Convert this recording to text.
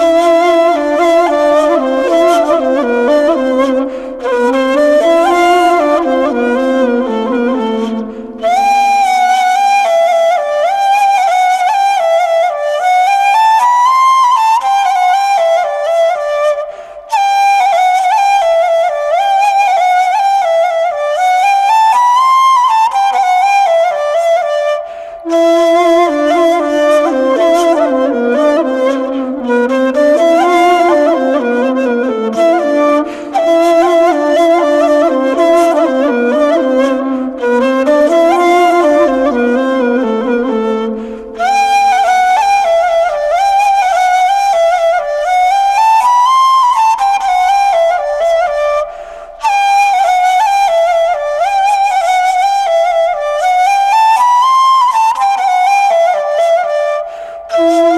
Música Oh!